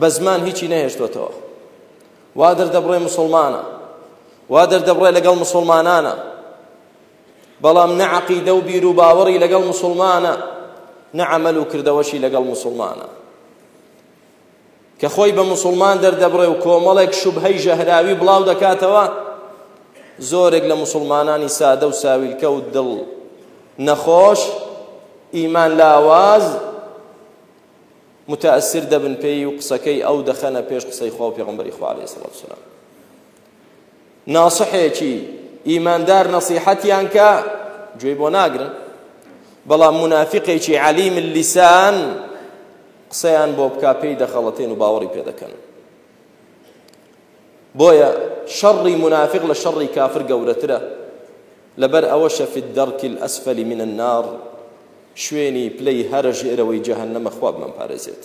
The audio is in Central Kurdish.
بە زمان هیچی نەهێشتۆتەوە وا دەردەبڕێ مسلمانە وا دەردەبڕێ لەگەڵ مسلمانانە بەڵام نە عقیدە و بیر و باوەڕی لەگەڵ مسلمانە نە عمل و کردەوەشی لەگەڵ مسلمانە کە خۆی بە مسلمان دەردەبڕێ و کۆمەڵێک شوبهەی ژەهراوی بڵاو دەکاتەوە زۆرێک لە مسلمانانی سادە و ساویلکە و دڵ نەخۆش ئیمان لاواز متاثر دەبن پێی و قسەکەی ئەو دەخەنە پێش قسەی خوا و پێغمبەری خوا علیه الصلاة والسلام ناصحێکی ئیماندار نەصیحەتیان کە گوێی بۆ ناگرن بەڵام منافقێکی علیم اللسان قسەیان بۆ بکا پێی دەخەڵەتێن و باوەڕی پێ دەکەن بۆیە شەڕی منافق لە شەڕی کافر گەورەترە لەبەر ئەوەشە فی الدرک الاسفل من النار شوێنی پلەی هەرە ژێرەوەی جەهەنەمە خوا بمانپارێزێت.